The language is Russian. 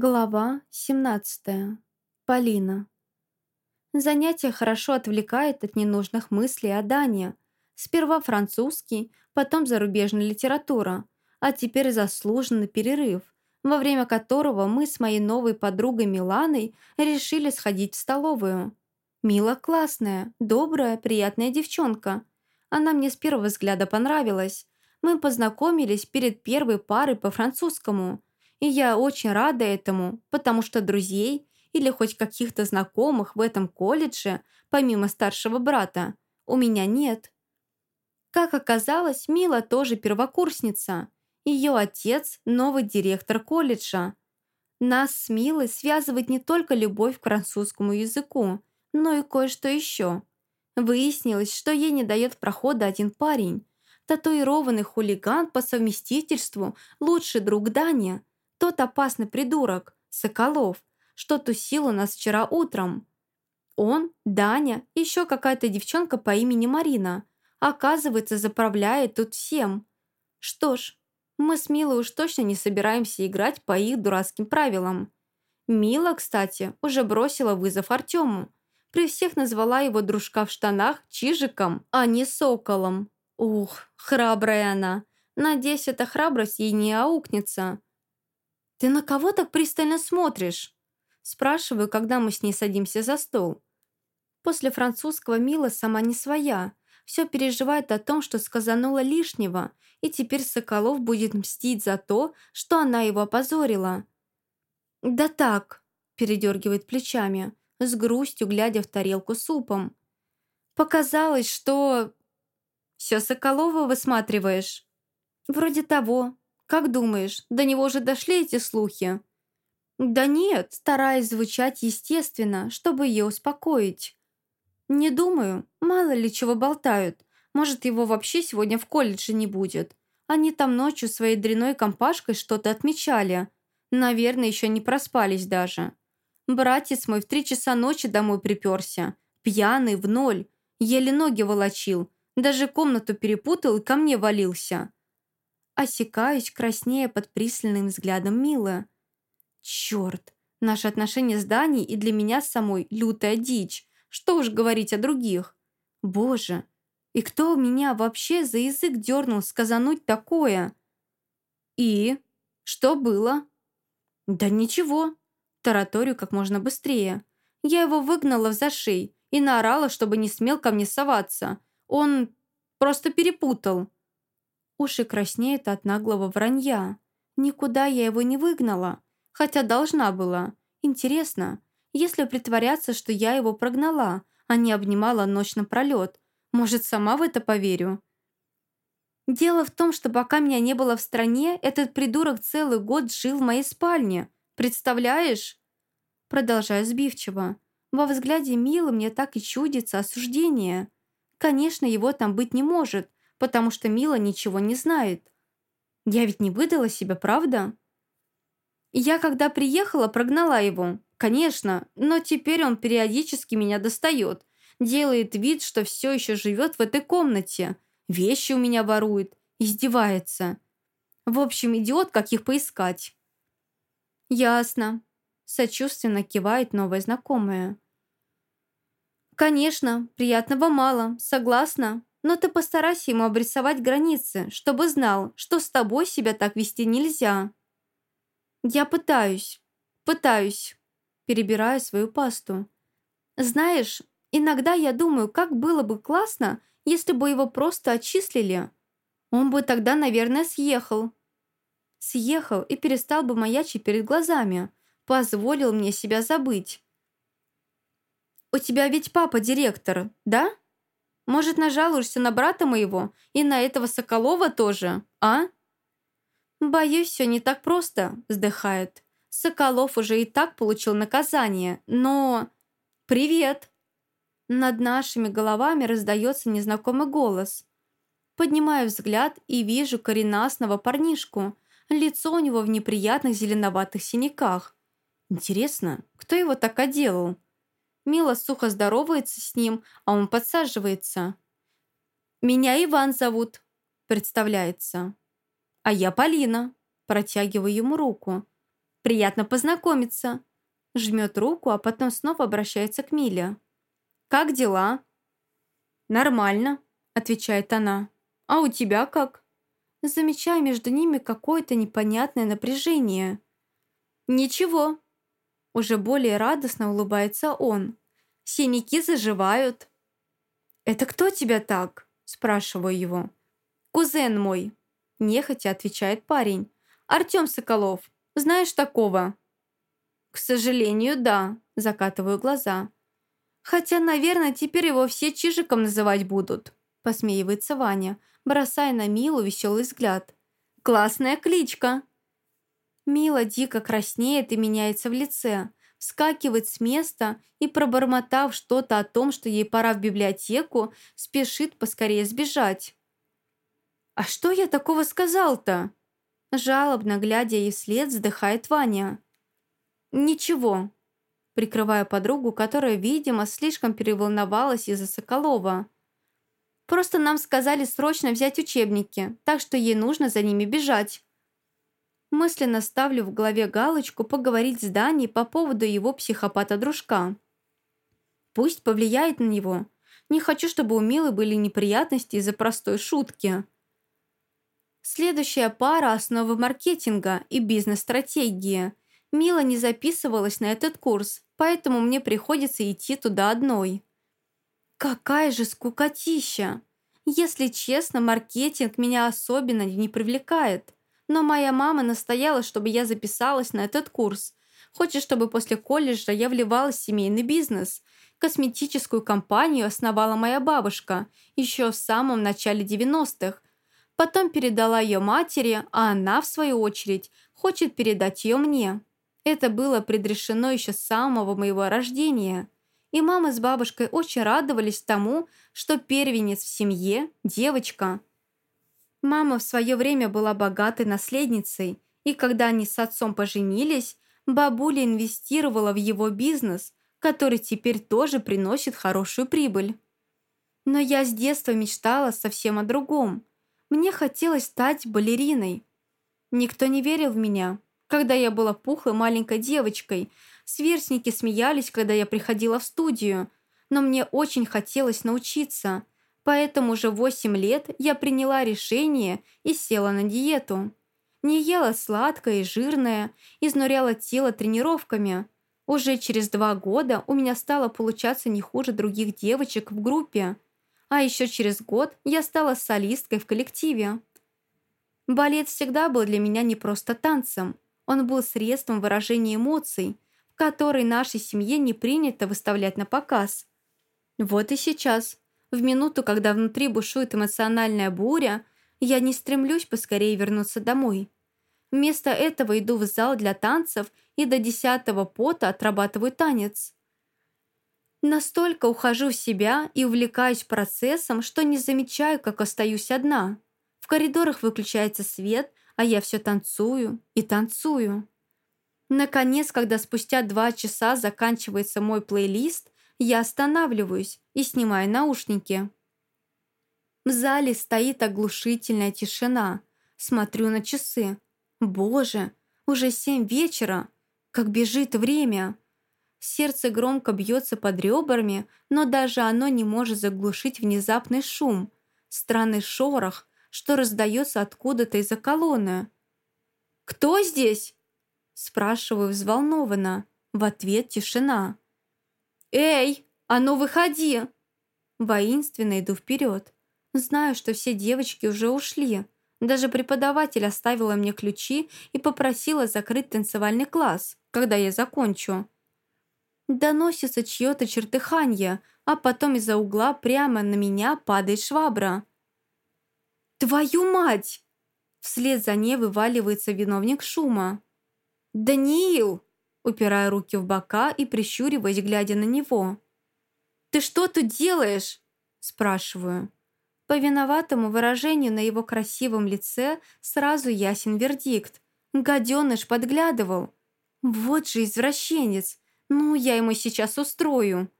Глава 17. Полина. Занятие хорошо отвлекает от ненужных мыслей о Дане. Сперва французский, потом зарубежная литература, а теперь заслуженный перерыв, во время которого мы с моей новой подругой Миланой решили сходить в столовую. Мила классная, добрая, приятная девчонка. Она мне с первого взгляда понравилась. Мы познакомились перед первой парой по французскому – и я очень рада этому, потому что друзей или хоть каких-то знакомых в этом колледже, помимо старшего брата, у меня нет. Как оказалось, Мила тоже первокурсница. Ее отец – новый директор колледжа. Нас с Милой связывает не только любовь к французскому языку, но и кое-что еще. Выяснилось, что ей не дает прохода один парень. Татуированный хулиган по совместительству, лучший друг Даня – тот опасный придурок, Соколов, что тусил у нас вчера утром. Он, Даня, еще какая-то девчонка по имени Марина. Оказывается, заправляет тут всем. Что ж, мы с Милой уж точно не собираемся играть по их дурацким правилам. Мила, кстати, уже бросила вызов Артему. При всех назвала его дружка в штанах Чижиком, а не Соколом. Ух, храбрая она. Надеюсь, эта храбрость ей не аукнется. «Ты на кого так пристально смотришь?» Спрашиваю, когда мы с ней садимся за стол. После французского Мила сама не своя. Все переживает о том, что сказанула лишнего, и теперь Соколов будет мстить за то, что она его опозорила. «Да так», – передергивает плечами, с грустью глядя в тарелку супом. «Показалось, что...» «Все Соколова высматриваешь?» «Вроде того», как думаешь, до него уже дошли эти слухи?» «Да нет», стараясь звучать естественно, чтобы ее успокоить. «Не думаю, мало ли чего болтают. Может, его вообще сегодня в колледже не будет. Они там ночью своей дряной компашкой что-то отмечали. Наверное, еще не проспались даже. Братец мой в три часа ночи домой приперся. Пьяный, в ноль. Еле ноги волочил. Даже комнату перепутал и ко мне валился. Осекаюсь, краснея под пристальным взглядом Милы. Черт, наши отношения с Даней и для меня самой лютая дичь. Что уж говорить о других. Боже, и кто меня вообще за язык дернул сказануть такое? И? Что было? Да ничего. Тараторю как можно быстрее. Я его выгнала в зашей и наорала, чтобы не смел ко мне соваться. Он просто перепутал. Уши краснеют от наглого вранья. Никуда я его не выгнала, хотя должна была. Интересно, если притворяться, что я его прогнала, а не обнимала ночь напролет, может, сама в это поверю? Дело в том, что пока меня не было в стране, этот придурок целый год жил в моей спальне. Представляешь? Продолжаю сбивчиво. Во взгляде Милы мне так и чудится осуждение. Конечно, его там быть не может, потому что Мила ничего не знает. Я ведь не выдала себя, правда? Я, когда приехала, прогнала его. Конечно, но теперь он периодически меня достает. Делает вид, что все еще живет в этой комнате. Вещи у меня ворует. Издевается. В общем, идиот, как их поискать. Ясно. Сочувственно кивает новая знакомая. «Конечно, приятного мало, согласна. Но ты постарайся ему обрисовать границы, чтобы знал, что с тобой себя так вести нельзя. Я пытаюсь, пытаюсь, перебирая свою пасту. Знаешь, иногда я думаю, как было бы классно, если бы его просто отчислили. Он бы тогда, наверное, съехал. Съехал и перестал бы маячить перед глазами. Позволил мне себя забыть. «У тебя ведь папа директор, да?» Может, нажалуешься на брата моего и на этого Соколова тоже, а?» «Боюсь, все не так просто», – вздыхает. «Соколов уже и так получил наказание, но...» «Привет!» Над нашими головами раздается незнакомый голос. Поднимаю взгляд и вижу коренастного парнишку. Лицо у него в неприятных зеленоватых синяках. Интересно, кто его так оделал? Мила сухо здоровается с ним, а он подсаживается. «Меня Иван зовут», – представляется. «А я Полина», – протягиваю ему руку. Приятно познакомиться». Жмет руку, а потом снова обращается к Миле. «Как дела?» «Нормально», — отвечает она. «А у тебя как?» Замечаю между ними какое-то непонятное напряжение. «Ничего». Уже более радостно улыбается он. «Синяки заживают». «Это кто тебя так?» Спрашиваю его. «Кузен мой», – нехотя отвечает парень. «Артем Соколов. Знаешь такого?» «К сожалению, да», – закатываю глаза. «Хотя, наверное, теперь его все Чижиком называть будут», – посмеивается Ваня, бросая на Милу веселый взгляд. «Классная кличка!» Мила дико краснеет и меняется в лице, вскакивает с места и, пробормотав что-то о том, что ей пора в библиотеку, спешит поскорее сбежать. «А что я такого сказал-то?» Жалобно, глядя ей вслед, вздыхает Ваня. «Ничего», прикрывая подругу, которая, видимо, слишком переволновалась из-за Соколова. «Просто нам сказали срочно взять учебники, так что ей нужно за ними бежать». Мысленно ставлю в голове галочку поговорить с Даней по поводу его психопата-дружка. Пусть повлияет на него. Не хочу, чтобы у Милы были неприятности из-за простой шутки. Следующая пара – основы маркетинга и бизнес-стратегии. Мила не записывалась на этот курс, поэтому мне приходится идти туда одной. Какая же скукотища! Если честно, маркетинг меня особенно не привлекает – но моя мама настояла, чтобы я записалась на этот курс. Хочет, чтобы после колледжа я вливалась в семейный бизнес. Косметическую компанию основала моя бабушка еще в самом начале 90-х. Потом передала ее матери, а она, в свою очередь, хочет передать ее мне. Это было предрешено еще с самого моего рождения. И мама с бабушкой очень радовались тому, что первенец в семье – девочка – Мама в свое время была богатой наследницей, и когда они с отцом поженились, бабуля инвестировала в его бизнес, который теперь тоже приносит хорошую прибыль. Но я с детства мечтала совсем о другом. Мне хотелось стать балериной. Никто не верил в меня. Когда я была пухлой маленькой девочкой, сверстники смеялись, когда я приходила в студию, но мне очень хотелось научиться – Поэтому уже 8 лет я приняла решение и села на диету. Не ела сладкое и жирное, изнуряла тело тренировками. Уже через два года у меня стало получаться не хуже других девочек в группе. А еще через год я стала солисткой в коллективе. Балет всегда был для меня не просто танцем. Он был средством выражения эмоций, в которые нашей семье не принято выставлять на показ. Вот и сейчас – в минуту, когда внутри бушует эмоциональная буря, я не стремлюсь поскорее вернуться домой. Вместо этого иду в зал для танцев и до десятого пота отрабатываю танец. Настолько ухожу в себя и увлекаюсь процессом, что не замечаю, как остаюсь одна. В коридорах выключается свет, а я все танцую и танцую. Наконец, когда спустя два часа заканчивается мой плейлист, я останавливаюсь и снимаю наушники. В зале стоит оглушительная тишина. Смотрю на часы. Боже, уже семь вечера. Как бежит время. Сердце громко бьется под ребрами, но даже оно не может заглушить внезапный шум. Странный шорох, что раздается откуда-то из-за колонны. «Кто здесь?» Спрашиваю взволнованно. В ответ тишина. «Эй, а ну выходи!» Воинственно иду вперед. Знаю, что все девочки уже ушли. Даже преподаватель оставила мне ключи и попросила закрыть танцевальный класс, когда я закончу. Доносится чье-то чертыханье, а потом из-за угла прямо на меня падает швабра. «Твою мать!» Вслед за ней вываливается виновник шума. «Даниил!» Упирая руки в бока и прищуриваясь, глядя на него. «Ты что тут делаешь?» – спрашиваю. По виноватому выражению на его красивом лице сразу ясен вердикт. Гаденыш подглядывал. «Вот же извращенец! Ну, я ему сейчас устрою!»